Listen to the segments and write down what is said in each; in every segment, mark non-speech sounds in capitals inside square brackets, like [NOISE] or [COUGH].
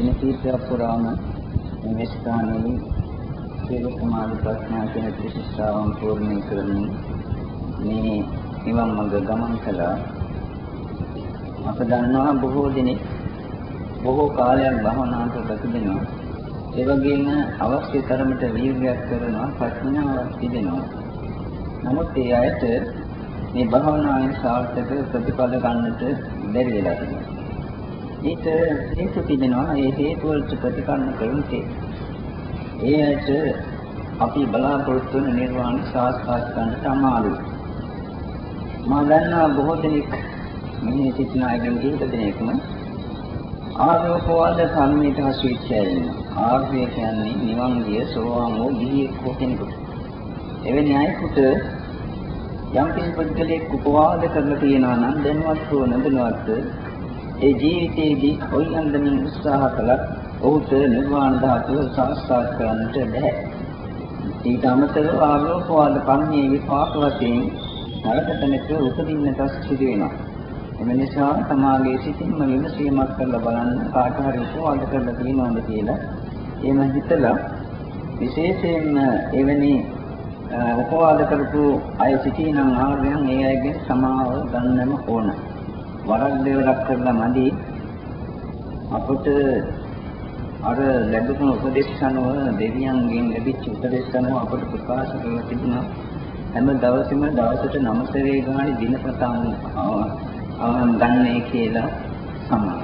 දින කීපයක් පුරාම මේ ස්ථානයේ සියලු සමාධි ප්‍රඥා කියන ත්‍රිශිෂ්ඨාවන් පූර්ණ කරමින් මේ නිවන් මඟ ගමන් කළා. අප දන්නවා බොහෝ දිනෙක බොහෝ කාලයක් භවනාට ප්‍රතිදිනවා. ඒ වගේම අවශ්‍ය තරමට වීර්යයක් කරනවා ප්‍රඥාවක් තිබෙනවා. නමුත් ඒ අයට මේ භවනාවේ සාර්ථක ප්‍රතිඵල ගන්නට බැරි වෙලා තියෙනවා. ඊට හේතු තිබෙනවා ඒ හේතු වලට ප්‍රතිකරණ කරුණේ. ඒ ඇයට අපි බලාපොරොත්තු වන නිර්වාණ සාක්ෂාත් කරන්නට අමාරුයි. මා දන්නා බොහෝ දෙනෙක් මෙහි සිටින අයගෙන් කීප දෙනෙක්ම ආරෝපවාද සම්මිත හසු ඉච්ඡයෙන් ආර්ය කියන්නේ නිවන් ගිය සෝවාන් වූ ගිහියෙක් හෝ කෙනෙකුට. එවැනි අයෙකුට යම් කිසි පුද්ගලයෙක් උපවාද කරලා තියෙනවා නම් දැනවත් හෝ නැදනවත් ඒ ජීවිතයේදී කොයි අන්දමින් උත්සාහ කළත් ඔහුට නිර්වාණ ධාතුව සාක්ෂාත් කරන්නට බැහැ. ඊට අමතරව ආලෝකවාද කර්මයේ විපාක වශයෙන් නරකතනක උපදින්නට සිදු වෙනවා. එම නිසා තමාගේ සිතින්ම විමසීමක් කරලා බලන්න කාට හරි උපවාද කරලා තියෙනවද කියලා. එහෙම හිතලා විශේෂයෙන්ම එවැනි උපවාද කරපු අය සිටිනම් ආර්යයන් ඒ අයගෙන් සමාව ගන්නම ඕන. වරක් දෙවරක් කරලා මදි අපට අර ලැබුණු උපදේශ අනුව දෙවියන්ගෙන් ලැබිච්ච උපදේශ අනුව අපට ප්‍රකාශ කරලා තිබුණා හැම දවසෙම දවසට නමතරේ ගානේ දිනපතාම ගන්නයි කියලා සමාන.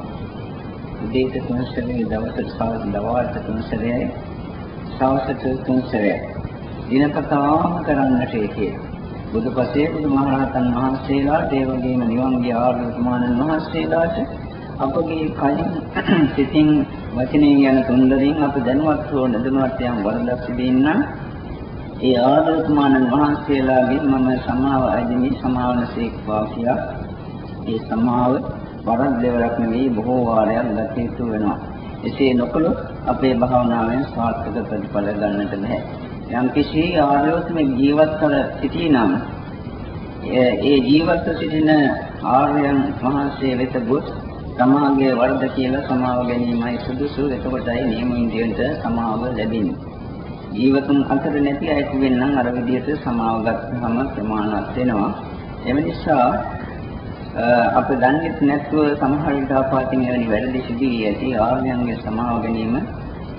උදේට තුන් සැරේ දවසට සවස් දවල්ට තුන් සැරේයි සවසට තුන් සැරේයි දිනපතාම කරන්නට කියලා. බුදුපසේ බුදුමහරහතන් වහන්සේලාට ඒ වගේම නිවන් ගිය ආර්යතුමාණන් වහන්සේලාට අපගේ කයින් [CLEARS THROAT] සිතින් වචනයෙන් යන තුන්දරින් අප දැනුවත් හෝ නැදනුවත් යම් වරදක් සිදෙන්න ඒ ආර්යතුමාණන් වහන්සේලාගෙන් මම සමාව අදිමි සමාවනසේක්වා කියා ඒ සමාව වරක් දෙවරක් නෙවෙයි බොහෝ වාරයක් ගත යුතු වෙනවා. එසේ නොකළොත් අපේ භාවනාවෙන් සාර්ථක ප්‍රතිඵල ගන්නට බැහැ. යම් කිසි ආර්යෝත්ම ජීවත් කර සිටිනම් ඒ ජීවත් සිටින ආර්යයන් වහන්සේ වෙත ගොස් සමාගයේ වර්ධ කියලා සමාව ගැනීමයි සුදුසු එතකොටයි නියම ඉන්දියට සමාව ලැබෙන්නේ. ජීවතුන් අතර නැති අයෙකු වෙන්නම් අර විදිහට සමාව ගත්තම ප්‍රමාණවත් වෙනවා. එම නිසා අප දන්නේ නැත්ව සමහර විට ආපාතින් එවැනි වැරදි සිදු වී ඇති ආර්යයන්ගේ සමාව ගැනීම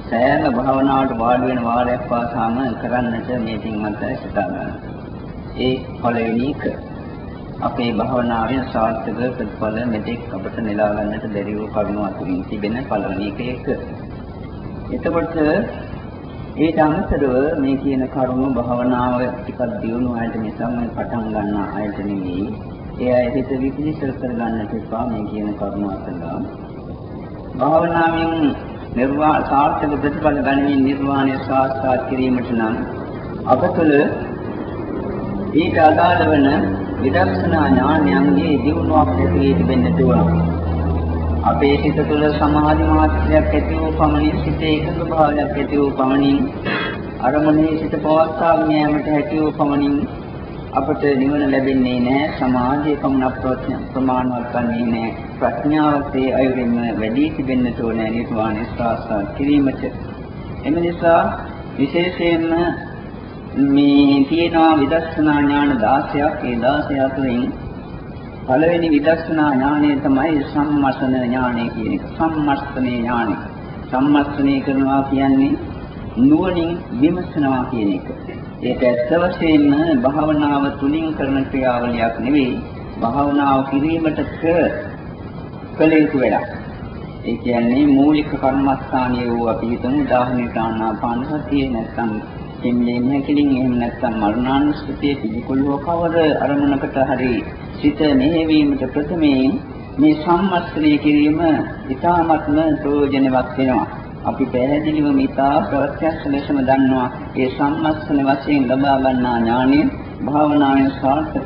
සෑම භාවනාවට වාඩි වෙන වාරයක් පාසාම කරන්නට මේ පින්වත් සිතා ගන්න. ඒ පළවෙනි එක අපේ භාවනාවේ සාර්ථක ප්‍රතිඵල මෙතෙක් අපට නෙලා ගන්නට බැරි වූ කරුණු අතුරින් තිබෙන පළවෙනි එක එක. එතකොට ඊට අමතරව මේ කියන කරුණු භාවනාව ටිකක් දියුණු ආයත නිසා මම පටන් ගන්න ආයත නෙවෙයි. ඒ අය හිත විපිලිසර කර ගන්නට එපා මේ කියන කරුණු අතලා. භාවනාවෙන් නිර්වාණ සාර්ථක ප්‍රතිඵල ගනිමින් නිර්වාණය සාක්ෂාත් කිරීමට නම් අප තුළ ඊට අදාළ වන විදර්ශනා ඥානයන්ගේ දියුණුවක් ඇති වී තිබෙන්නට ඕන. අපේ සිත තුළ සමාධි මාත්‍රයක් ඇති වූ පමණින් සිතේ එකඟ භාවයක් ඇති වූ පමණින් අරමුණේ සිත පවත්වාගෙන යාමට හැකි වූ පමණින් අපට නිවන ලැබෙන්නේ නැහැ. සමාධිය පමණ ප්‍රමාණවත් වන්නේ නැහැ. ප්‍රඥාවත් ඒ අයුරින්ම වැඩි තිබෙන්නට ඕනේ නිර්වාණය සාක්ෂාත් කිරීමට. එම නිසා විශේෂයෙන්ම මේ තියෙනවා විදර්ශනා ඥාන 16ක් ඒ 16 අතරින් පළවෙනි විදර්ශනා ඥානය තමයි සම්මස්තන ඥානය කියන එක. සම්මස්තනේ ඥානය. සම්මස්තනේ කරනවා කියන්නේ නුවණින් විමසනවා කියන එක. ඒක ඇත්ත වශයෙන්ම භාවනාව තුලින් කරන ක්‍රියාවලියක් නෙවෙයි. භාවනාව කිරීමට කළ යුතු වැඩක්. ඒ කියන්නේ මූලික කර්මස්ථානයේ වූ අපි හිතමු උදාහරණයක් ආනාපාන සතිය නැත්නම් එන්නේ නැකලින් එහෙම නැත්නම් මරණානුස්සතිය පිළිකුල්ව කවර අරමුණකට හරි සිත මෙහෙවීමට ප්‍රථමයෙන් මේ සම්මස්තනය කිරීම ඉතාමත්ම ප්‍රයෝජනවත් වෙනවා. අපි පැහැදිලිවම ඉතා ප්‍රත්‍යක්ෂ ලෙසම දන්නවා ඒ සම්මස්තන වශයෙන් ලබා ගන්නා ඥානය භාවනාවෙන් සාර්ථක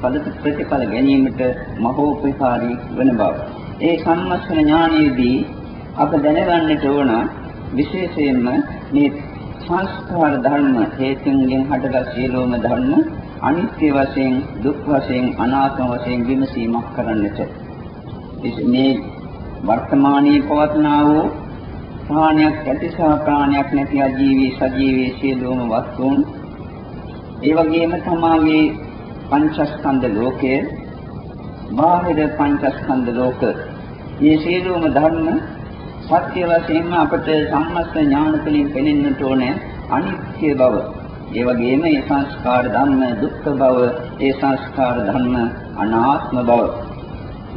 පද ප්‍රතිඵල ගැනීමට මහෝපකාරී වන බව. ඒ සම්මස්තන ඥානයේදී අප දැනගන්නට ඕන විශේෂයෙන්ම මේ සංස්කාර ධර්ම හේතුන්ගෙන් හටගත් සියලුම ධර්ම අනිත්‍ය වශයෙන් දුක් වශයෙන් අනාත්ම වශයෙන් විමසීමක් කරන්නට. මේ වර්තමානයේ පවත්නා වූ ප්‍රාණයක් ඇති සහ ප්‍රාණයක් නැති අජීවී සජීවී සියලුම වස්තුන් ඒ වගේම තමාගේ පංචස්කන්ධ ලෝකය බාහිර පංචස්කන්ධ ලෝක මේ සියලුම ධර්ම සත්‍ය වශයෙන්ම අපට සම්මස්ත ඥාන තුළින් පෙනෙන්නට ඕනේ අනිත්‍ය බව. ඒ වගේම ඒ සංස්කාර ධර්ම දුක්ඛ බව, ඒ සංස්කාර ධර්ම අනාත්ම බව.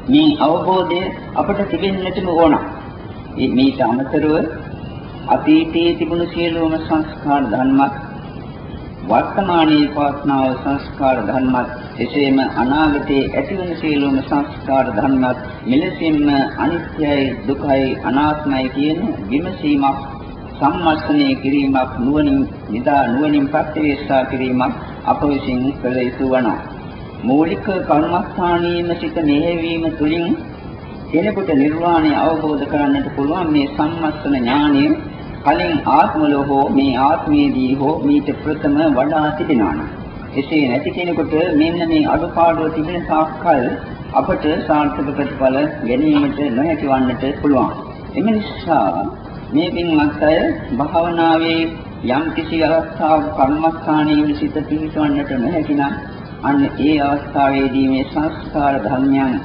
මේ අවබෝධය අපට තිබෙන්නටම ඕන. මේට අමතරව අතීතයේ තිබුණු සියලුම සංස්කාර ධර්මත් වර්තමානයේ පවත්නා සංස්කාර ධර්මත් එසේම අනාගතයේ ඇතිවන සියලුම සංස්කාර ධර්මත් මෙලෙසින්ම අනිත්‍යයි දුකයි අනාත්මයි කියන විමසීමක් සම්මස්තනය කිරීමක් නුවණින් නිදා නුවණින් ප්‍රත්‍යවේක්ෂා කිරීමක් අප විසින් කළ යුතු වනවා. මූලික කර්මස්ථානීයම සිට මෙහෙවීම තුළින් කෙනෙකුට නිර්වාණය අවබෝධ කරගන්නට පුළුවන් මේ සම්මස්තන ඥානය කලින් ආත්මවල හෝ මේ ආත්මයේදී හෝ මීට ප්‍රථම වඩා තිබෙනවා. එසේ නැති කෙනෙකුට මෙන්න මේ අඩුපාඩුව තිබෙන තාක්කල් අපට සාර්ථක ප්‍රතිඵල ගැනීමට නොහැකි වන්නට පුළුවන්. එම නිසා මේ පින්වත් අය භාවනාවේ යම් කිසි අවස්ථාවක කර්මස්ථානයේ සිට පිහිටවන්නට නොහැකි නම් අන්න ඒ අවස්ථාවේදී මේ සංස්කාර ධර්මයන්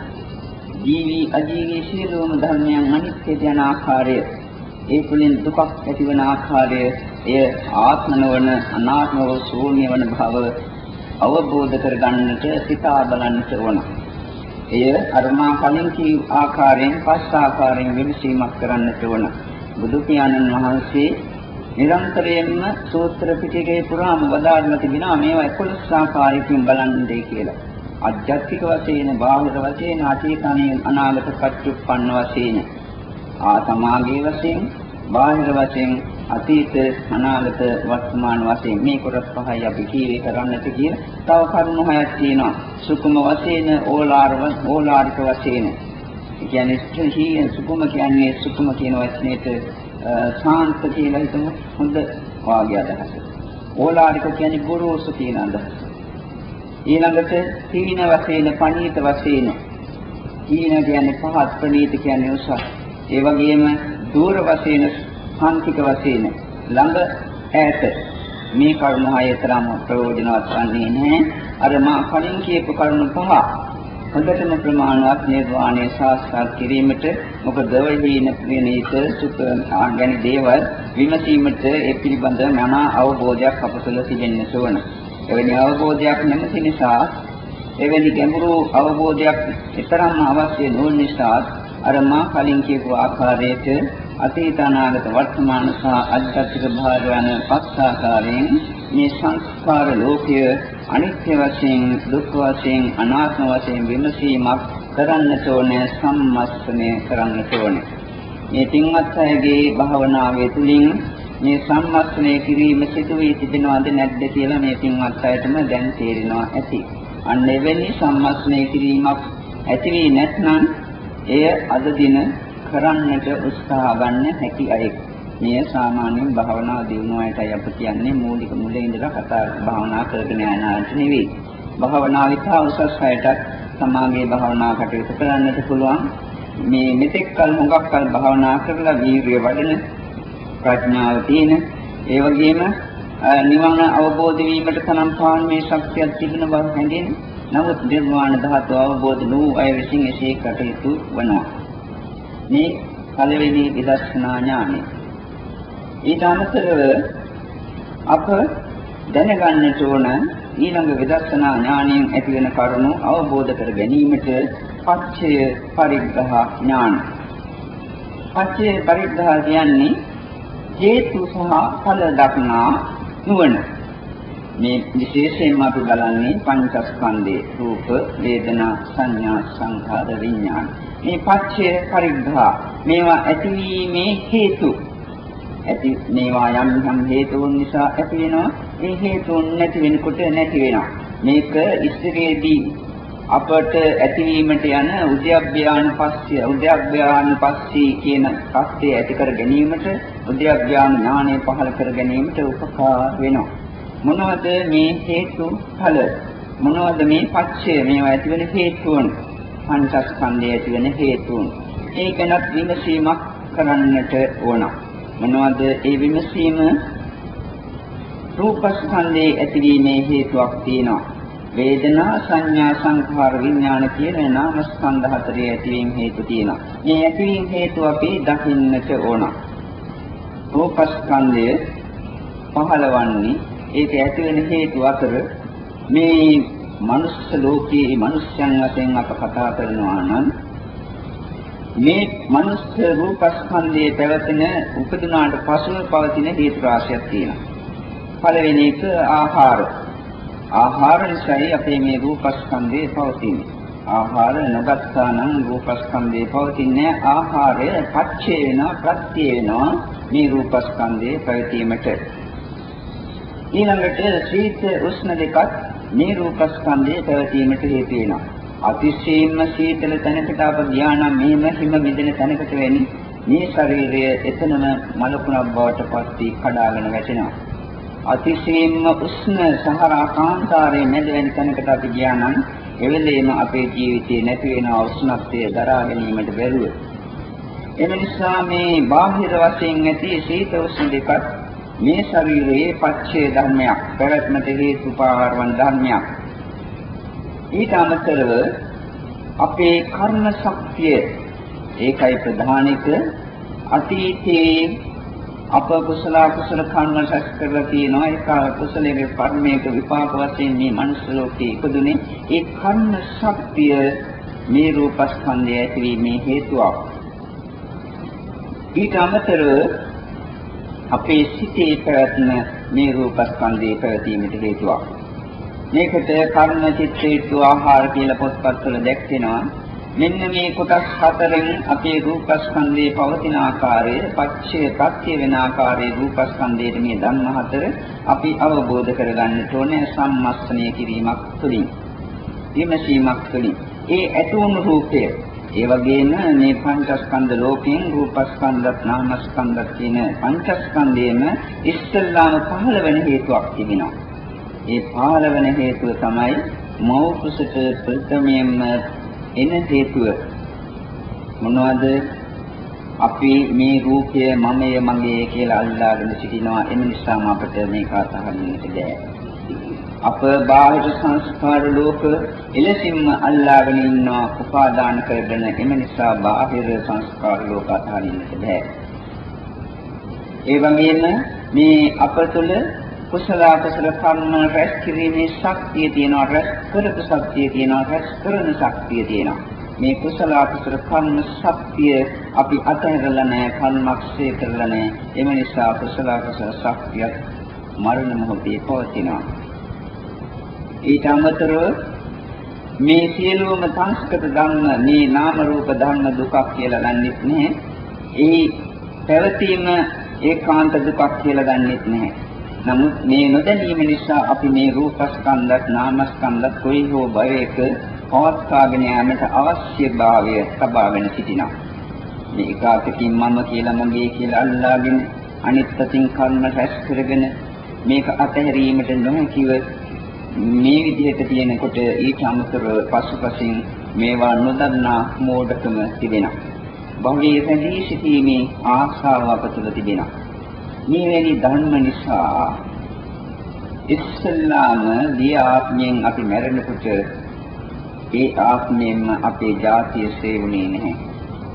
ජීවි අජීවී සියලුම ධර්මයන් අනිත්‍ය යන ආකාරය ඒ තුළින් දුකක් ඇතිවන ආකාරය එය ආත්ම නොවන අනාත්ම වූ ශූන්‍ය වන භව අවබෝධ කරගන්නට සිතා බලන්නට ඕන. එය අරමා කලින් කී ආකාරයෙන් පස් ආකාරයෙන් විමසීමක් කරන්නට ඕන. බුදු පියාණන් වහන්සේ නිරන්තරයෙන්ම සූත්‍ර පිටකේ පුරාම වදාළා තිබෙනවා මේවා 11 ආකාරයකින් බලන්නේ කියලා. අධ්‍යාත්මික වශයෙන්, බාහිර වශයෙන්, අතීත අනාගත පච්චුප්පන්න වශයෙන්, ආ සමාගයේ වශයෙන්, බාහිර වශයෙන්, අතීත අනාගත වර්තමාන වශයෙන් මේ කොටස් පහයි අපි කීවේ කරන්නට කියන තව කරුණු හයක් තියෙනවා. සුකුම වශයෙන්, ඕලාරව, ඕලාරික වශයෙන්. කියන්නේ ස්ත්‍රී සුකුම කියන්නේ සුකුම කියන වචනේට ශාන්ත කියලා හිතමු හොඳ වාග්ය අදහස. ඕලාරික කියන්නේ ගොරෝසු කියන අදහස. ඊළඟට තීන වශයෙන් පණීත වශයෙන් තීන කියන්නේ පහත් ප්‍රණීත කියන්නේ උසස්. ඒ වගේම දූර වශයෙන් සාන්තික වශයෙන් ළඟ ඈත මේ කරුණ හය තරම් ප්‍රයෝජනවත් වන්නේ නැහැ. අර මා කලින් කියපු කරුණ පහ හොඳටම ප්‍රමාණවත් නිර්වාණය සාක්ෂාත් කිරීමට මොකද වෙහින ප්‍රේණිත සුඛ ආගැන දේවල් විමසීමට ඒ පිළිබඳ මනා අවබෝධයක් අප තුළ තිබෙන්න ඕන. එවැනි අවබෝධයක් නැති නිසා එවැනි ගැඹුරු අවබෝධයක් තරම්ම අවශ්‍ය නොවන නිසා අර මා කලින් කියපු ආකාරයට අතීත අනාගත වර්තමාන සහ අධ්‍යාත්මික භාර යන පස් ආකාරයෙන් මේ සංස්කාර ලෝකය අනිත්‍ය වශයෙන් දුක් වශයෙන් අනාත්ම වශයෙන් විමසීමක් කරන්නට ඕනේ සම්මස්තනය කරන්නට ඕනේ. මේ තින්වත් අයගේ භාවනාවේ තුලින් මේ සම්මස්තනය කිරීම සිදු වී තිබෙනවද නැද්ද කියලා මේ තින්වත් අයටම දැන් තේරෙනවා ඇති. අන්න එවැනි සම්මස්තනය කිරීමක් ඇති වී නැත්නම් එය අද දින කරන්නට උත්සාහ ගන්න හැකි අයෙක්. මේ සාමාන්‍යයෙන් භාවනා දිනුවායටයි අප කියන්නේ මූලික මුල ඉඳලා කතා භාවනා කරගෙන යන අයට නෙවෙයි. භාවනා විතා උසස් අයටත් සමාගයේ භාවනා කටයුතු කරන්නට පුළුවන්. මේ මෙතෙක් කල හුඟක් කල භාවනා කරලා වීර්ය වඩන ප්‍රඥාව තියෙන ඒ වගේම නිවන අවබෝධ වීමට තරම් පාරමී ශක්තියක් තිබෙන බව හැඟෙන. නමුත් නිර්වාණ ධාතුව අවබෝධ වූ අය විසින් එසේ කටයුතු වනවා. මේ පළවෙනි විදර්ශනා ඥානය. ඊට අමතරව අප දැනගන්නට ඕන ඊළඟ විදර්ශනා ඥානයෙන් ඇති වෙන කරුණු අවබෝධ කර ගැනීමට පච්චය පරිග්‍රහ ඥාන. පච්චය පරිග්‍රහ කියන්නේ හේතු සහ ඵල දක්නා නුවණ. මේ විශේෂයෙන්ම අපි බලන්නේ පංචස්කන්ධේ රූප, වේදනා, සංඥා, සංඛාර, විඥාන. මේ පච්චය පරිග්‍රහ මේවා ඇතිවීමේ හේතු. ඇති මේවා යම් යම් හේතුන් නිසා ඇති වෙනවා. ඒ හේතුන් නැති වෙනකොට නැති වෙනවා. මේක ඉස්තරේදී අපට ඇතිවීමට යන උද්‍යප්පයාන පස්සිය උද්‍යප්පයාන පස්සී කියන පස්සේ ඇති කර ගැනීමට උද්‍යප්පයාන ඥානය පහළ කර ගැනීමට උපකාර වෙනවා. මොනවද මේ හේතු ඵල මොනවද මේ පච්චය මේවා ඇති වෙන හේතුන් පංචස්කන්ධය ඇති වෙන හේතුන් ඒකනත් විමසීමක් කරන්නට ඕන මොනවද ඒ විමසීම රූපස්කන්ධයේ ඇතිවීමේ හේතුවක් තියෙනවා. වේදනා සංඥා සංඛාර විඥාන කියන නාමස්කන්ධ හතරේ ඇතිවීම හේතු තියෙනවා. මේ ඇතිවීම හේතු අපි දකින්නට ඕන. රූපස්කන්ධය පහළවන්නේ ඒක ඇති වෙන හේතු අතර මේ මනුස්ස ලෝකයේ මනුෂ්‍යයන් වශයෙන් අප කතා කරනවා නම් මේ මනුස්ස රූපස්කන්ධයේ පැවතෙන උපදිනාට පසුව පවතින හේතු රාශියක් තියෙනවා. පළවෙනි එක ආහාර. ආහාර නිසායි අපේ මේ රූපස්කන්ධය පවතින්නේ. ආහාර නොගත්තා නම් රූපස්කන්ධය පවතින්නේ ආහාරය පච්චේ වෙනවා ප්‍රත්‍ය වෙනවා මේ රූපස්කන්ධයේ පැවතීමට. ඊළඟට ශීත උෂ්ණ දෙකත් මේ රූපස්කන්ධයේ පැවතීමට හේතු වෙනවා. අතිශයින්ම සීතල තැනකට අප ගියා නම් මෙහෙම හිම මිදෙන තැනකට වෙන්නේ මේ ශරීරය එතනම මලකුණක් බවට පත් වී කඩාගෙන වැටෙනවා. අතිශයින්ම උෂ්ණ සහරා කාන්තාරයේ මැද වෙන තැනකට අපි ගියා නම් එවෙලේම අපේ ජීවිතේ නැති වෙන උෂ්ණත්වය දරා ගැනීමට බැරුව. එම නිසා මේ බාහිර වශයෙන් ඇති සීත උෂ්ණ දෙකත් මේ ශරීරයේ පච්චේ ධර්මයක්, පැවැත්මට හේතුපාර වන ධර්මයක්. ඊට අමතරව අපේ කර්ම ශක්තිය ඒකයි ප්‍රධාන එක. අතීතයේ අප කුසල කුසල කර්ම රැස් කරලා තියෙනවා. ඒක කුසලයේ කර්මයක විපාක වශයෙන් මේ මනුස්ස ලෝකේ ඉපදුනේ. ඒ කර්ම ශක්තිය මේ රූපස්කන්ධය ඇතිවීමේ හේතුවක්. ඊට අමතරව අපේ සිතේ පැවැත්ම මේ රූපස්කන්ධයේ පැවතීමට හේතුවක්. මේකට කර්ම චිත්ත හේතු ආහාර කියලා පොත්පත්වල දැක්වෙනවා. මෙන්න මේ කොටස් හතරෙන් අපේ රූපස්කන්ධයේ පවතින ආකාරය පච්චේ ප්‍රත්‍ය වෙන ආකාරයේ රූපස්කන්ධයේ මේ ධර්ම හතර අපි අවබෝධ කරගන්නට ඕනේ සම්මස්තනය කිරීමක් තුළින් විමසීමක් තුළින්. ඒ ඇතුණු රූපය ඒ වගේම මේ පංචස්කන්ධ ලෝකයෙන් රූපස්කන්ධත් නාමස්කන්ධත් කියන පංචස්කන්ධයේම ඉස්සල්ලාම පහළ වෙන හේතුවක් තිබෙනවා. ඒ පහළ වෙන හේතුව තමයි මෞපසට ප්‍රථමයෙන්ම එන හේතුව. මොනවද? අපි මේ රූපය මමය මගේ කියලා අල්ලාගෙන සිටිනවා. එම නිසා අපට මේක අතහරින්නට බෑ. අප බාහිර සංස්කාර ලෝක එලෙසින්ම අල්ලාගෙන ඉන්නවා උපාදාන කරගෙන. එම නිසා බාහිර සංස්කාර ලෝක අතහරින්නට බෑ. ඒ වගේම මේ අප තුළ කුසල අකුසල කර්ම රැස් කිරීමේ ශක්තිය තියෙනවා රැස් කරපු ශක්තිය තියෙනවා රැස් කරන ශක්තිය තියෙනවා. මේ කුසල අකුසල කර්ම ශක්තිය අපි අතහැරලා නැහැ කර්මක්ෂය කරලා නැහැ. එම නිසා කුසල අකුසල ශක්තිය මරණ මොහොතේ පවතිනවා. ඊට අමතරව මේ සියලුම සංස්කෘත ධර්ම මේ නාම රූප ධර්ම දුකක් කියලා ගන්නෙත් නැහැ ඒ පැවතීම ඒකාන්ත දුකක් කියලා ගන්නෙත් නැහැ නමුත් මේ නොදැනීම නිසා අපි මේ රූපස්කන්ධත් නාමස්කන්ධත් කොයි හෝ භවයක පවත්වාගෙන යාමට අවශ්‍යභාවය සබාගෙන සිටිනවා. මේ එකාතකින් මම කියලා මගේ කියලා අල්ලාගෙන අනිත් පැතින් කර්ම රැස් කරගෙන මේක අතහැරීමට නොහැකිව මේ විදිහට තියෙනකොට ඊට අමතරව පසුපසින් මේවා නොදන්නා මෝඩකම තිබෙනවා. භවයේ රැඳී සිටීමේ ආශාව අපතුල තිබෙනවා. මේවැනි ධර්ම නිසා ඉස්සල්ලාම දී ආත්මයෙන් අපි මැරෙනකොට ඒ ආත්මයෙන්ම අපේ ජාතිය සේවුනේ නැහැ.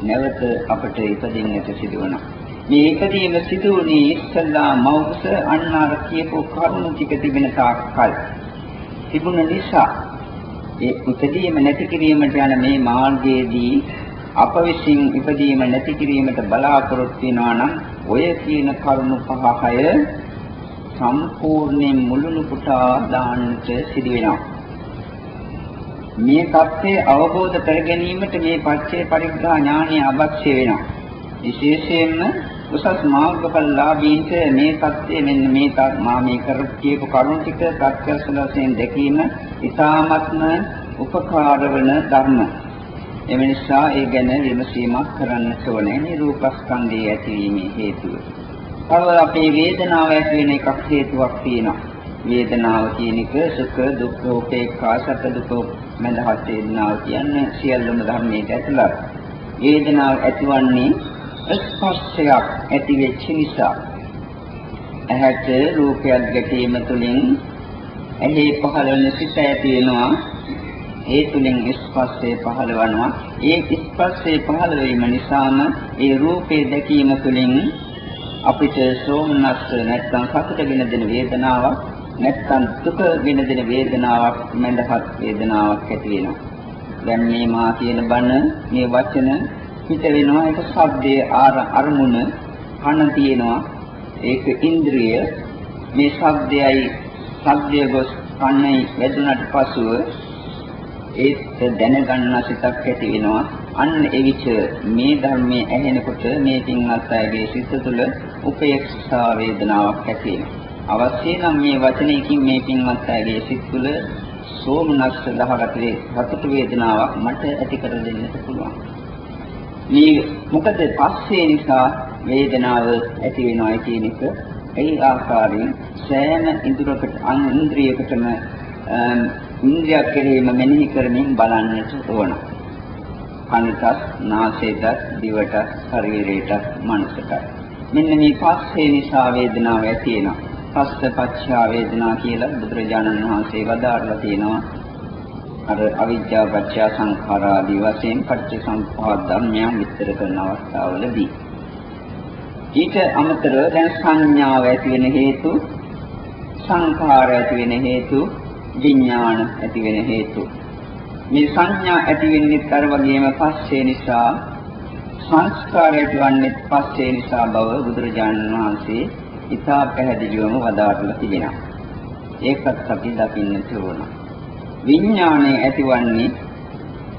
නැවත අපට ඉපදින්නට සිදුවනවා. මේ ඉපදීම සිදුවුනේ ඉස්සල්ලා මෞකස අන්නාර කියපු කරුණු ටික තිබෙන තාක්කල්. තිබුණ නිසා ඒ ඉපදීම නැති කිරීමට යන මේ මාර්ගයේදී අප විසින් ඉපදීම නැති කිරීමට බලාපොරොත්තු වෙනවා නම් ඔය කියන කරුණු පහ හය සම්පූර්ණයෙන් මුළුණු පුටා දාන්නට සිදු වෙනවා. මේ தත්ත්වය අවබෝධ කර ගැනීමට මේ පච්චේ පරිග්‍රහ ඥානය අවශ්‍ය වෙනවා. විශේෂයෙන්ම උසස් මාර්ගඵලලාභීන්ට මේ தත්ත්වය මෙන්න මේ මා මේ කර කියපු කරුණු ටික ප්‍රත්‍යක්ෂ වශයෙන් දැකීම ඉතාමත්ම උපකාර වන ධර්ම. එම නිසා ඒ ගැන විමසීමක් කරන්නට ඕනේ නිරූපස්කන්ධයේ ඇතිවීමේ හේතුව. තව අපේ වේදනාව ඇති වෙන එකක් හේතුවක් තියෙනවා. වේදනාව කියන එක සුඛ දුක්ඛ උපේක්ඛා සැප දුක මඳහත් වේදනාව කියන්නේ සියල්ලම ධර්මයක ඇතුළත්. වේදනාව ඇතිවන්නේ ස්පර්ශයක් ඇති වෙච්ච නිසා. ඇහැට රූපයක් ගැටීම තුළින් ඇහි පහළ වෙන සිත ඇති වෙනවා. ඒ තුලින් ස්පර්ශය පහළවනවා ඒ ස්පර්ශය පහළ වීම නිසාම ඒ රූපේ දැකීම තුළින් අපිට සෝමනස්ස නැත්නම් සතුටගෙන දෙන වේදනාවක් නැත්නම් දුකගෙන දෙන වේදනාවක් මඳහත් වේදනාවක් ඇති වෙනවා. දැන් මේ මා කියන බණ මේ වචන පිට වෙනවා. ඒක ශබ්දයේ අරමුණ කන තියෙනවා. ඒක ඉන්ද්‍රිය. මේ ශබ්දයයි ශබ්දය ගොස් කන්නේ වැදුනට පසුව ඒත් දැනගන්න සිතක් ඇති වෙනවා. අන්න එවිට මේ ධර්මයේ ඇහෙනකොට මේ පින්වත් අයගේ සිත තුළ උපේක්ෂා වේදනාවක් ඇති වෙනවා. අවශ්‍ය නම් මේ වචනයකින් මේ පින්වත් අයගේ සිත තුළ සෝමනස්ස දහගතේ සතුට වේදනාවක් මට ඇති කර දෙන්නට පුළුවන්. මේ මොකද පස්සේ නිසා වේදනාව ඇති වෙනවා කියන එක ඒ ආකාරයෙන් සෑම ඉන්ද්‍රියකට ඉන්ද්‍රියකටම ඉන්ද්‍රියක් කෙරෙහිම මෙනෙහි කරමින් බලන්නට ඕන. කනටත්, නාසයටත්, දිවටත්, ශරීරයටත්, මනසටත්. මෙන්න මේ පස්සේ නිසා වේදනාව ඇති වෙනවා. පස්ස පච්චා වේදනා කියලා බුදුරජාණන් වහන්සේ වදාarලා තියෙනවා. අර අවිද්‍යාව පත්‍ය සංඛාරා ආදී වශයෙන් පටිච්ච සමුප්පාද ධර්මයන් විස්තර කරන අවස්ථාවලදී. ඊට අමතරව දැන් සංඥාව ඇති වෙන හේතු සංඛාර ඇති වෙන හේතු විඥාන ඇති වෙන හේතු. මේ සංඥා ඇති වෙන්නේ අර වගේම පස්සේ නිසා සංස්කාර ඇතිවන්නේ පස්සේ නිසා බව බුදුරජාණන් වහන්සේ ඉතා පැහැදිලිවම වදාරලා තිබෙනවා. ඒකත් අපි දකින්නට ඕන විඥානය ඇතිවන්නේ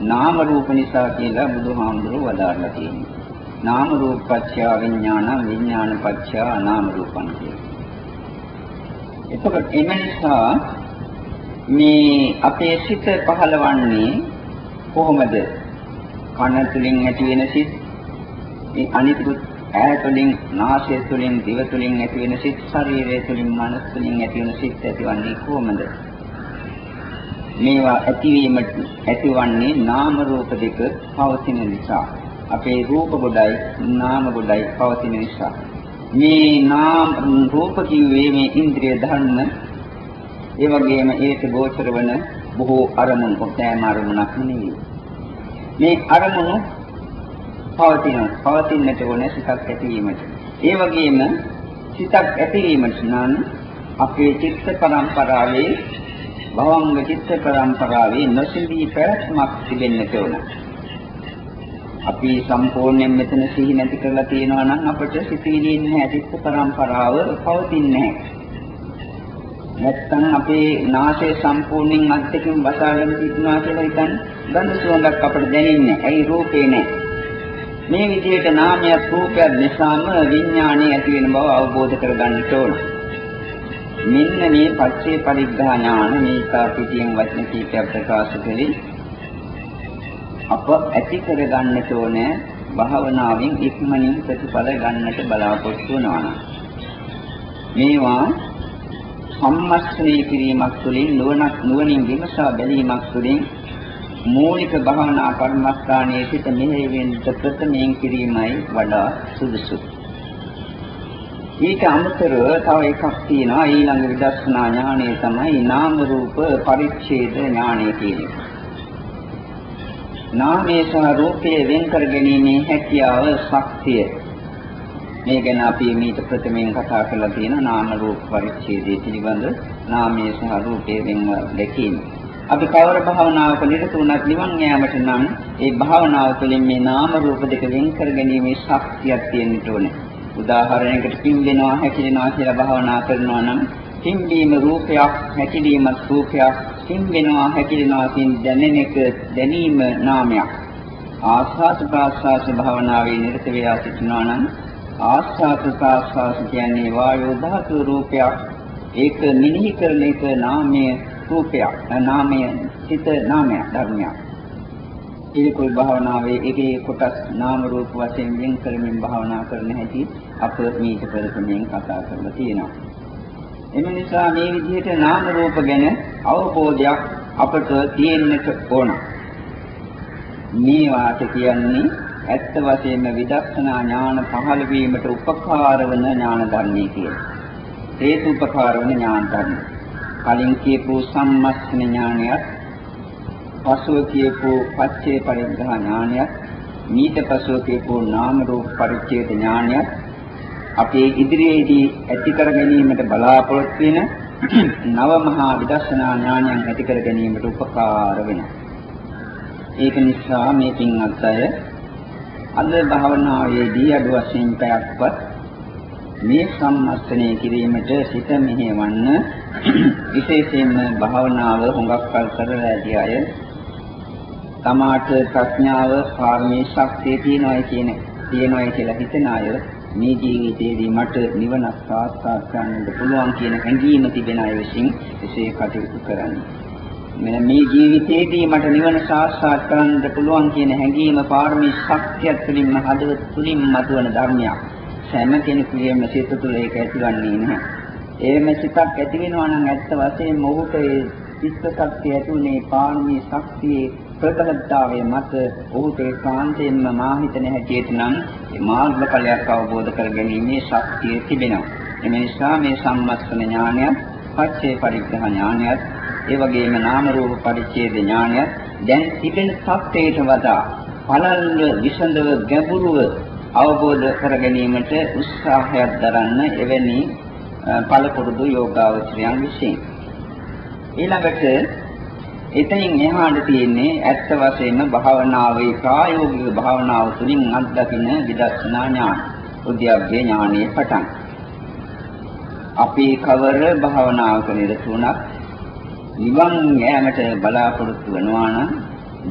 නාම රූප නිසා කියලා බුදුහාමුදුරුවෝ වදාරලා තියෙනවා නාම රූප පත්‍ය විඥාන විඥාන පත්‍ය නාම රූපං එතකොට එම නිසා මේ අපේ සිත පහළවන්නේ කොහොමද? කන තුලින් ඇති වෙන සිත්, මේ අනිත්‍ය ඈ තුලින්, නාසය තුලින්, දිව තුලින් ඇති වෙන සිත්, ශරීරය තුලින්, මනස තුලින් ඇති වෙන සිත් ඇතිවන්නේ කොහොමද? මේවා ඇතිවීමට ඇතිවන්නේ නාම රූප දෙක පවතින නිසා. අපේ රූප ගොඩයි නාම ගොඩයි පවතින නිසා. මේ නාම රූප කිව්වේ මේ ඉන්ද්‍රිය ධර්ම ඒ වගේම ඒක ගෝචර වන බොහෝ අරමුණු කොටෑම අරමුණක් නෙවෙයි. මේ අරමුණු පවතින පවතින්නට ඕන සිතක් ඇතිවීමට. ඒ වගේම සිතක් ඇතිවීමට නම් අපේ චිත්ත පරම්පරාවේ භවංග චිත්ත පරම්පරාවේ නොසිඳී පැවැත්මක් තිබෙන්නට ඕන. අපි සම්පූර්ණයෙන් මෙතන සිහි නැති කරලා තියෙනවා නම් අපිට සිතීදී නැහැ චිත්ත පරම්පරාව පවතින්නේ නැහැ. නැත්තම් අපේ නාසය සම්පූර්ණයෙන් අත්දැකීම් වසාගෙන සිටිනවා කියලා හිතන්න ගඳ සුවඳක් අපිට දැනෙන්නේ ඇයි රූපේ නැහැ. මේ විදිහට නාමයක් රූපයක් නිසාම විඥාණය ඇති වෙන බව අවබෝධ කරගන්නට ඕන. මෙන්න මේ පච්චේ පරිග්‍රහ ඥාන මේකා පිටියෙන් වචන කීපයක් ප්‍රකාශ කළේ අප ඇති කරගන්නට ඕනේ භාවනාවෙන් ඉක්මනින් ප්‍රතිඵල ගන්නට බලාපොරොත්තු වෙනවා. මේවා සම්මස්නය කිරීමක් තුළින් නුවණක් නුවණින් විමසා බැලීමක් තුළින් මූලික භාවනා කර්මස්ථානයේ සිට මෙහෙවෙන්න ප්‍රථමයෙන් කිරීමයි වඩා සුදුසු. ඊට අමතරව තව එකක් තියෙනවා ඊළඟ විදර්ශනා ඥානය තමයි නාම රූප පරිච්ඡේද ඥානය කියන්නේ. නාමයේ සහ රූපයේ වෙන් කර ගැනීමේ හැකියාව ශක්තිය මේ ගැන අපි මීට ප්‍රථමයෙන් කතා කරලා තියෙන නාම රූප පරිච්ඡේදය පිළිබඳ නාමයේ සහ රූපයේ වෙනව දැකීම. අපි කවර භාවනාවක නිරත වුණත් නිවන් යාමට නම් ඒ භාවනාව තුළින් මේ නාම රූප දෙක වෙන් කර ගැනීමේ ශක්තියක් තියෙන්න ඕනේ. උදාහරණයකට පිම්බෙනවා හැකිලෙනවා කියලා භාවනා කරනවා නම් පිම්බීම රූපයක් හැකිලීමත් රූපයක් පිම්බෙනවා හැකිලෙනවා කියන දැනෙන එක දැනීම නාමයක්. ආස්වාද ප්‍රාස්වාද භාවනාවේ නිරත වෙලා සිටිනවා නම් ආස්වාද ප්‍රාස්වාද කියන්නේ වායෝ ධාතු රූපයක්. ඒක මිනිහි කරන එක නාමයේ රූපයක්. නාමය චිත නාමයක් ධර්මයක්. පිළිකුල් භාවනාවේ එකේ කොටස් නාම රූප වශයෙන් වෙන් කරමින් භාවනා කරන හැටි අප මීට පෙරකමින් කතා කරලා තියෙනවා. එම නිසා මේ විදිහට නාම රූප ගැන අවබෝධයක් අපට තියෙන්නට ඕන. මේවාට කියන්නේ ඇත්ත වශයෙන්ම විදර්ශනා ඥාන පහළ වීමට උපකාර වන ඥාන ධර්මයේ කියලා. හේතු උපකාර වන ඥාන ධර්ම. කලින් කියපු සම්මස්න ඥානයත් පසුව කියපු පච්චේ පරිග්‍රහ ඥානයත් මීට පසුව කියපු නාම රූප පරිච්ඡේද ඥානයත් අපේ ඉදිරියේදී ඇති කර ගැනීමට බලාපොරොත්තු වෙන [CLEARS THROAT] නව මහා විදර්ශනා ඥානයන් ඇති කර ගැනීමට උපකාර වෙනවා. ඒක නිසා මේ පින්වත් අය අද භාවනාවේදී අඩු වශයෙන් පැයක්වත් මේ සම්මස්තනය කිරීමට සිත මෙහෙවන්න [CLEARS THROAT] විශේෂයෙන්ම භාවනාව හුඟක් කල් කරලා ඇති අය තමාට ප්‍රඥාව පාරමී ශක්තිය තියෙනවා කියන තියෙනවා කියලා හිතන අය මේ ජීවිතයේදී මට නිවන සාක්ෂාත් කරගන්න පුළුවන් කියන හැඟීම තිබෙන අය විසින් එසේ කටයුතු කරන්නේ. මෙන්න මේ ජීවිතයේදී මට නිවන සාක්ෂාත් කරගන්න පුළුවන් කියන හැඟීම පාරමී ශක්තිය තුළින්ම හදවත තුළින් මතුවන ධර්මයක්. සෑම කෙනෙකුගේම සිත තුළ ඒක ඇතිවන්නේ නැහැ. එහෙම සිතක් ඇති වෙනවා නම් ඇත්ත වශයෙන්ම ඔහුට ඒ චිත්ත ශක්තිය ඇතුලේ පාරමී ශක්තියේ ප්‍රබලතාවයේ මත ඔහුට ඒකාන්තයෙන්ම මා හිතන හැටියට නම් මාර්ගඵලයක් අවබෝධ කරගැනීමේ ශක්තිය තිබෙනවා. එම නිසා මේ සම්මස්තන ඥානයත්, පච්චේ පරිග්‍රහ ඥානයත්, ඒ වගේම නාම රූප පරිච්ඡේද ඥානයත් දැන් තිබෙන සත්‍යයට වඩා පළල්ව විසඳව ගැඹුරුව අවබෝධ කර ගැනීමට උත්සාහයක් දරන්න එවැනි පළපුරුදු යෝගාවචරයන් විසින් ඊළඟට එතනින් එහාට තියෙන්නේ ඇත්ත වශයෙන්ම භාවනාවේ ප්‍රායෝගික භාවනාව තුළින් අත්දකින විදර්ශනා ඥාන, උද්‍යප්පේ ඥානයේ පටන්. අපි කවර භාවනාවක නිරතුණක් නිවන් යෑමට බලාපොරොත්තු වෙනවා නම්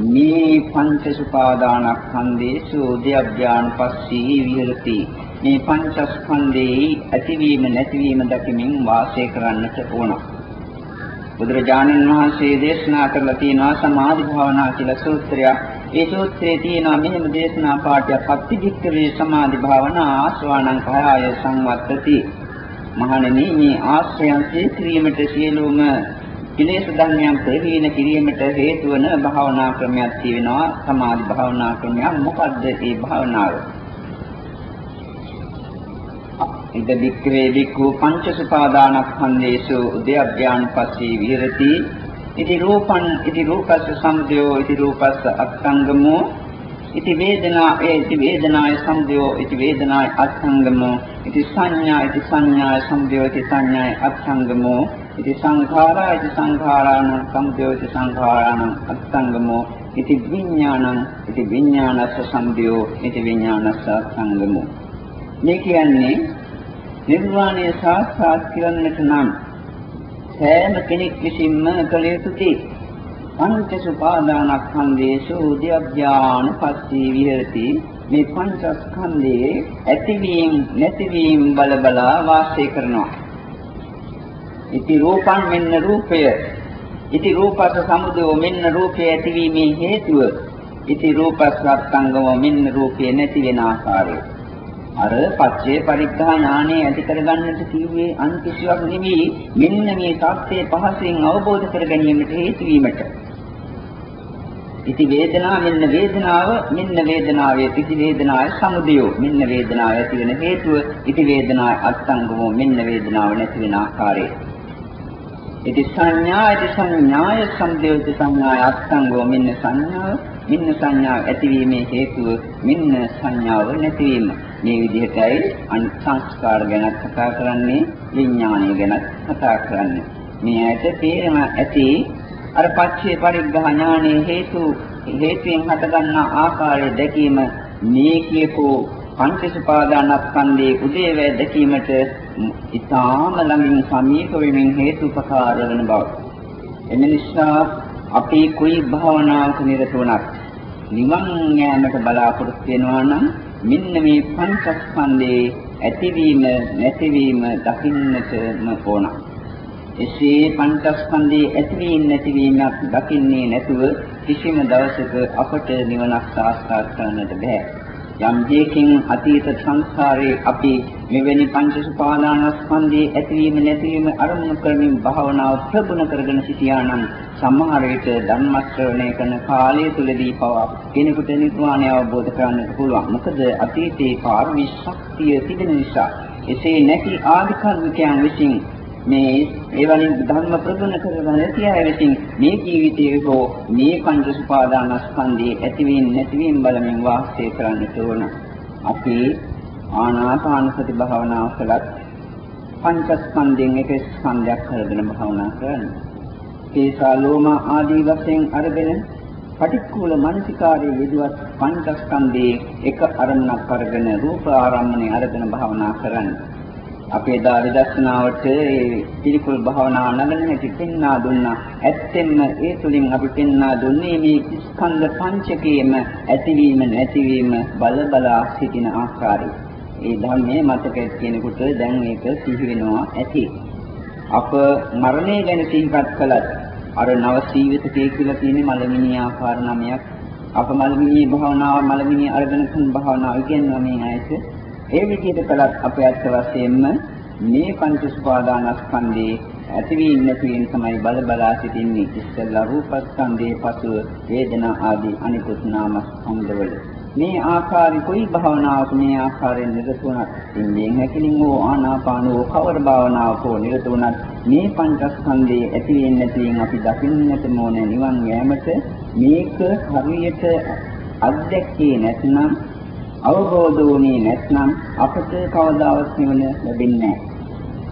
මේ පංච සුපාදානස්කන්ධේසු උද්‍යප්ඥාන පස්සී විහෙරති මේ පංචස්කන්ධේ ඇතිවීම නැතිවීම දකිමින් වාසය කරන්නට ඕන. බුදුරජාණන් වහන්සේ දේශනා කරලා තියෙනවා සමාධි භාවනා කියලා සූත්‍රයක්. ඒ සූත්‍රයේ තියෙනවා මෙහෙම දේශනා පාඩයක් අත්‍යධික්කවේ සමාධි භාවනා ආස්වාණං කයාය සංවත්තති. මහණෙනි මේ ආශ්‍රයන් සීක්‍රීමට සියලුම කිලේශ ධර්මයන් ප්‍රහීන කිරීමට හේතු වන භාවනා ක්‍රමයක් තියෙනවා සමාධි භාවනා ක්‍රමයක් මොකද්ද ඒ භාවනාව ඉද වික්‍රේ වික්ඛු පංච සුපාදානස්කන්ධේසු උද්‍යප්ඥාන පස්සී විහෙරති. ඉති රූපං ඉති රූපස්ස සම්දයෝ ඉති රූපස්ස අත්ංගමෝ. ඉති වේදනා ඒති වේදනාය සම්දයෝ ඉති වේදනාය අත්ංගමෝ. ඉති සංඥා ඉති සංඥාය සම්දයෝ ඉති සංඥාය අත්ංගමෝ. ඉති සංඛාරා ඉති සංඛාරාණ සම්දයෝ ඉති සංඛාරාණ අත්ංගමෝ. ඉති විඥානං ඉති විඥානස්ස සම්දයෝ ඉති විඥානස්ස අත්ංගමෝ. මේ කියන්නේ නිර්වාණය සාක්ෂාත් කරන්නට නම් සෑම කෙනෙක් විසින්ම කළ යුතු දේ පංච සුපාදානස්කන්ධේසු උද්‍යප්ඥාන පස්සී විහෙරති මේ පංචස්කන්ධයේ ඇතිවීම නැතිවීම බල බලා වාසය කරනවා. ඉති රූපං මෙන්න රූපය. ඉති රූපස සමුදයෝ මෙන්න රූපය ඇතිවීමේ හේතුව. ඉති රූපස් අත්ංගම මෙන්න රූපය නැති වෙන ආකාරය. අර පච්චේ පරිග්‍රහ ඥානෙ ඇති කරගන්නට කිව්වේ අන් කිසිවක් නෙවෙයි මෙන්න මේ සත්‍යය පහසෙන් අවබෝධ කර ගැනීමට හේතු වීමට. ඉති වේදනා මෙන්න වේදනාව මෙන්න වේදනාවේ ඉති වේදනාවේ සමුදයෝ මෙන්න වේදනාව ඇති වෙන හේතුව ඉති වේදනාවේ අත්ංගමෝ මෙන්න වේදනාව නැති වෙන ආකාරය. ඉති සංඥා ඉති සංඥාය සමුදයෝ ඉති සංඥාය අත්ංගෝ මෙන්න සංඥාව මෙන්න සංඥාව ඇතිවීමේ හේතුව මෙන්න සංඥාව නැතිවීම. මේ විදිහටයි අනිත් සංස්කාර ගැන කතා කරන්නේ විඥානය ගැන කතා කරන්නේ. මේ ඇයට තේරෙම ඇති අර පච්චේ පරිග්‍රහ ඥානයේ හේතු හේතුයෙන් හටගන්නා ආකාරය දැකීම මේ කියපු පංචසුපාදානස්කන්ධයේ උදේවැය දැකීමට ඊටාම ළඟින් සමීප වෙමින් හේතුපකාර වන බව. එම නිසා අපි කුයි භාවනාවක නිරත වුණත් නිවන් යාමට බලාපොරොත්තු වෙනවා නම් මෙන්න මේ පංචස්කන්ධයේ ඇතිවීම නැතිවීම දකින්නටම ඕන. එසේ පංචස්කන්ධයේ ඇතිවීම නැතිවීමක් දකින්නේ නැතුව කිසිම දවසක අපට නිවනක් සාක්ෂාත් කරන්නට බෑ. යම් හේකින් අතීත සංස්කාරේ අපි මෙවැනි පංච සුපාදානස්කන්ධයේ ඇතිවීම නැතිවීම අරමුණු කරමින් භාවනාව ප්‍රගුණ කරගෙන සිටියා නම් සමහර විට ධර්ම ශ්‍රවණය කරන කාලය තුලදී පවා කෙනෙකුට නිර්වාණය අවබෝධ කරගන්නට පුළුවන්. මොකද අතීතේ පාරමී ශක්තිය තිබෙන නිසා. එසේ නැති ආධිකල්මිකයන් විසින් මේ එවැනි ධර්ම ප්‍රගුණ කරගෙන නැති අය විසින් මේ ජීවිතයේ හෝ මේ පංච සුපාදානස්කන්ධයේ ඇතිවීම නැතිවීම බලමින් වාසය කරන්නට ඕන. අපි ආනාපාන සති භාවනාව කළත් පංචස්කන්ධයෙන් එක ස්කන්ධයක් කරගෙන භාවනා කරනවා. කේසා ලෝම ආදී වශයෙන් අරගෙන පටික්කුල මානසිකාරයේ යෙදුවත් පංචස්කන්ධයේ එක අරමුණක් අරගෙන රූප ආරම්මණය අරගෙන භාවනා කරන්න. අපේ දාරි දර්ශනාවට ඒ පිළිකුල් භාවනාව නගන හැටි පෙන්වා දුන්නා. ඇත්තෙන්ම ඒ තුලින් අපි පෙන්වා දුන්නේ මේ ස්කන්ධ පංචකයේම ඇතිවීම නැතිවීම බල බලා සිටින ආකාරය. ඒ ධර්මයේ මතක කෙනෙකුට දැන් ඒක සිහි වෙනවා ඇති. අප මරණය ගැන සිහිපත් කළත් අර නව ජීවිතකයේ කියලා තියෙන මලමිණී ආකාර නමයක් අප මලමිණී භාවනාව මලමිණී අර්ධන කරන භාවනාව කියනවා මේ ඇයිද ඒ විදිහට කළත් අපේ අත්ත වශයෙන්ම මේ පංච සුපාදානස්කන්ධේ ඇතිවීම නැතිවීම තමයි බල බලා සිටින්නේ. ඉස්සෙල්ලා රූපස්කන්ධේ පසුව වේදනා ආදී අනිකුත් නාමස්කන්ධවල මේ ආකාරي කොයි භාවනාවක මේ ආකාරයෙන් නිරත වුණත් ඉන්නේ හැකලින් හෝ ආනාපාන හෝ කවර භාවනාවක හෝ නිරත වුණත් මේ පංචස්කන්ධයේ ඇති වෙන්නේ නැතිවෙන් අපි දකින්නට ඕන නිවන් යෑමට මේක හරියට අත්දැකේ නැත්නම් අවබෝධ වුණේ නැත්නම් අපට කවදාවත් නිවන ලැබෙන්නේ නැහැ.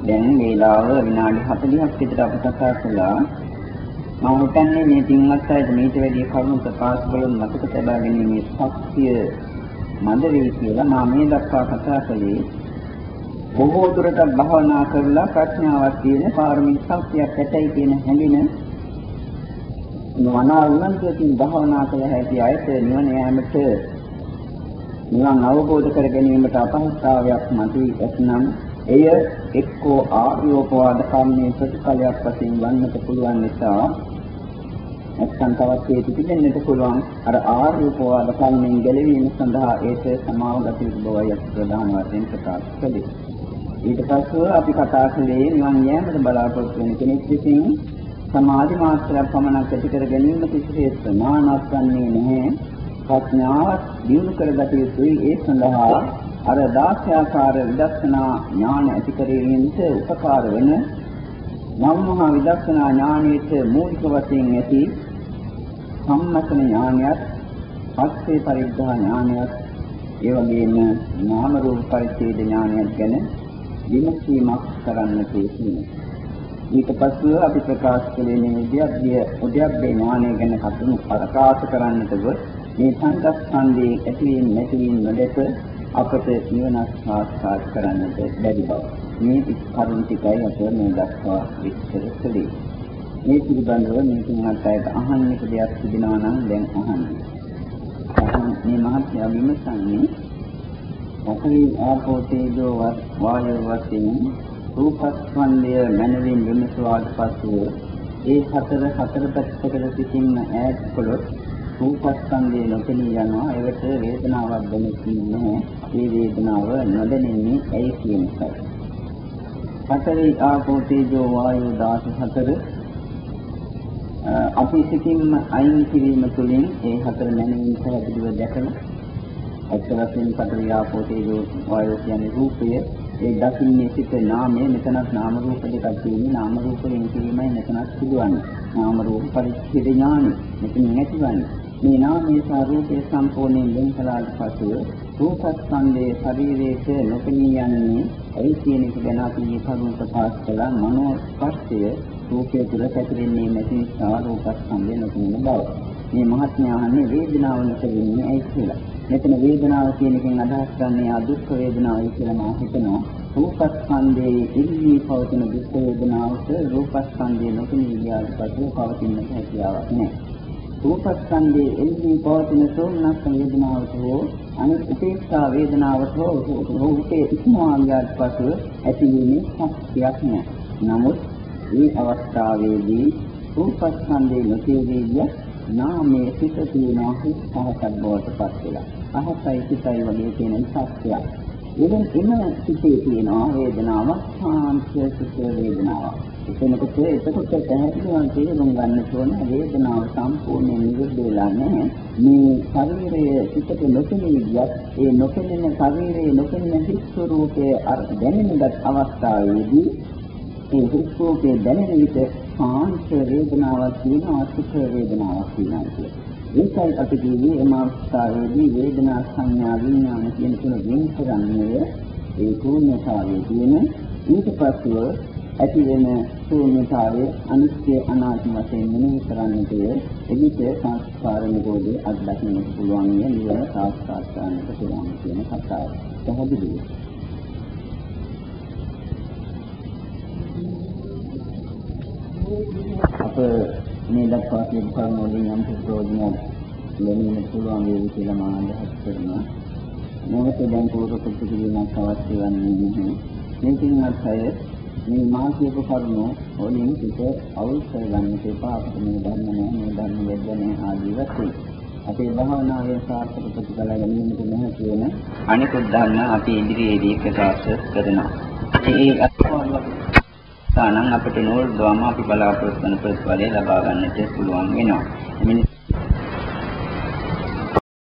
දැන් වේලාව විනාඩි 40ක් විතර අප කතා කළා. මම හිතන්නේ මේ තින්වත් අයට මේට වැඩි කරුණු ප්‍රකාශ කළොත් මතක තබා ගැනීමේ ශක්තිය මන්ද වෙයි කියලා මම මේ දක්වා කතා කළේ බොහෝ දුරට භවනා කරලා ප්‍රඥාවක් තියෙන පාරමී ශක්තියක් ඇතයි කියන හැඟෙන මනා උනන්දුවකින් භවනා කළ හැකි අයට නිවන යාමට නිවන් අවබෝධ කර ගැනීමට අපහසුතාවයක් මතුවී ඇතනම් එය එක්කෝ ආර්යෝපවාද කර්මයේ ප්‍රතිඵලයක් වශයෙන් වන්නට පුළුවන් නිසා නැත්නම් තවත් හේතු තිබෙන්නට පුළුවන් අර ආර්යෝපවාද කර්මයෙන් ගැලවීම සඳහා ඒක සමාවගත යුතු බවයි අපි ප්‍රධාන වශයෙන් ප්‍රකාශ කළේ. ඊට පස්ව අපි කතා කළේ නිවන් යෑමට බලාපොරොත්තු වෙන කෙනෙක් විසින් සමාධි මාත්‍රයක් පමණක් ඇති කර ගැනීම කිසිසේත් ප්‍රමාණවත් වන්නේ නැහැ. ප්‍රඥාව දියුණු කරගත යුතුයි ඒ සඳහා අර දාස්යාකාර විදර්ශනා ඥාන ඇති කිරීමට උපකාර වෙන නවමහා විදර්ශනා ඥානයේ මූලික වශයෙන් ඇති සම්මතන ඥානයත් පස්සේ පරිද්ධා ඥානයත් ඒ වගේම නාම රූප පරිච්ඡේද ඥානයත් ගැන විමසීමක් කරන්න තියෙනවා. ඊට පස්ව අපි ප්‍රකාශ කළේ මේ උද්‍යප්පය උද්‍යප්පේ ඥානය ගැන කතුණු ප්‍රකාශ කරන්නට ගොස් මේ සංකප්පන්දී ඇතිවීම නැතිවීම නොදැක අපට නිවනක් සාක්ෂාත් කරන්නට බැරි බව. මේ කරුණ ටිකයි අප මේ දක්වා විස්තර කළේ. මේ පිළිබඳව මේ තුන්වත් අයට අහන්නට දෙයක් තිබෙනවා නම් දැන් අහන්න. මේ මහත්ය විමසන්නේ පඨවි ආපෝ තේජෝ වායව වශයෙන් රූපස්කන්ධය මනවින් විමසුවාට පසු ඒ හතර හතර පැත්තකට සිටින්න ඈත් කළොත් රූපස්කන්ධය නොපෙනී යනවා. ඒකට වේදනාවක් දැනෙන්නේ නැහැ ඒ වේදනාව නොදැනෙන්නේ ඇයි කියන එකයි. හතරේ ආපෝ තේජෝ වායෝ දාස හතර අපි සිතින්ම අයින් කිරීම තුළින් ඒ හතර මැනවින් පැහැදිලිව දැකලා ඇත්ත වශයෙන්ම පතරේ ආපෝ තේජෝ වායෝ කියන්නේ රූපය. ඒ දකින්නේ සිට නාමය. මෙතනත් නාම රූප දෙකක් තියෙන්නේ. නාම රූප වෙන කිරීමයි මෙතනත් සිදුවන්නේ නාම රූප පරිච්ඡේද ඥානෙ මෙතන නැතිවන්නේ මේ නාමයේ සහ රූපයේ සම්පූර්ණයෙන් වෙන් කළාට පසු රූපස්කන්ධයේ ශරීරයේ නොපෙනී යන්නේ ඒ කියන එක ගැන අපි මේ කරුණ ප්‍රකාශ කළා මනෝ ස්පර්ශය රූපයේ තුල පැතිරෙන්නේ නැති නිසා රූපස්කන්ධය නොපෙනෙන බව. මේ මහත්මයා අහන්නේ වේදනාව නැතිවෙන්නේ ඇයි කියලා. මෙතන වේදනාව කියන එකෙන් අදහස් ගන්නේ ආ දුක් වේදනාවයි කියලා මම හිතනවා. රූපස්කන්ධයේ ඉල්ලී පවතින දුක් වේදනාවට රූපස්කන්ධය නොපෙනී ගියාට පසු පවතින හැකියාවක් නැහැ. රූපස්කන්ධයේ එල්ලී පවතින සෝමනස් වේදනාවට හෝ අනිත් උපේක්ෂා වේදනාවට හෝ රූපේ ඉක්මවා ගියාට පසු ඇතිවීමේ ශක්තියක් නැහැ. නමුත් මේ අවස්ථාවේදී රූපස්කන්ධයේ නොතියදී නාමයේ සිට තියෙන හිස් පහසක් බවට පත් වෙලා අහසයි සිතයි වගේ තියෙන සත්‍යයක්. එවෙන් එම සිතේ තියෙන වේදනාවක් සාන්තිය සුඛ වේදනාවක්. එතනකොට එතකොට පැහැදිලිවම තේරුම් ගන්න ඕන වේදනාව සම්පූර්ණයෙන් නිරුද්ධ වෙලා නැහැ. මේ ශරීරයේ සිතට නොපෙනී ගියත් ඒ නොපෙනෙන ශරීරයේ නොපෙනෙන හිස් ස්වરૂපයේ දැනෙනගත් අවස්ථාවේදී ඒ හිස් ස්වરૂපයේ දැනෙන විට සාන්ත වේදනාවක් තියෙනවා සුඛ වේදනාවක් තියෙනවා කියලා. ඒකයි අපි කියන්නේ එම අවස්ථාවේදී වේදනා සංඥා විඥාන කියන තුන වෙන් කරන්නේ ඒ ශූන්‍යතාවයේ තියෙන ඊට පස්ව ඇති වෙන ශූන්‍යතාවයේ අනිත්‍ය අනාත්ම වශයෙන් මෙනෙහි කරන්නට එවිට සංස්කාර නිරෝධය අත්දකින්නට පුළුවන් ය නිවන සාක්ෂාත් කරන්නට පුළුවන් කියන කතාව. පැහැදිලිද? අප මේ දක්වා කියපු කරුණු වලින් යම් ප්‍රයෝජනයක් ලැබෙන්න පුළුවන් වේවි කියලා මම අදහස් කරනවා. මොකද දැන් පොත පිළිගන්නක් අවශ්‍ය වන්නේ නැහැ. මේකින් අර්ථය මේ මා කියපු කරුණු වලින් පිට අවුල් කරගන්න එපා අපිට මේ ධර්ම නෑ මේ ධර්ම යද්දනේ ආදී වශයෙන්. අපේ භාවනාවේ සාර්ථක ප්‍රතිඵල ගැනීමට නැහැ කියන අනිකුත් ධර්ම අපි ඉදිරියේදී ප්‍රකාශ කරනවා. ඒ අත්වල තානම් අපිට නෝල් දුවම අපි බලාපොරොත්තු වන ප්‍රතිඵලය ලබා ගන්නට පුළුවන් වෙනවා.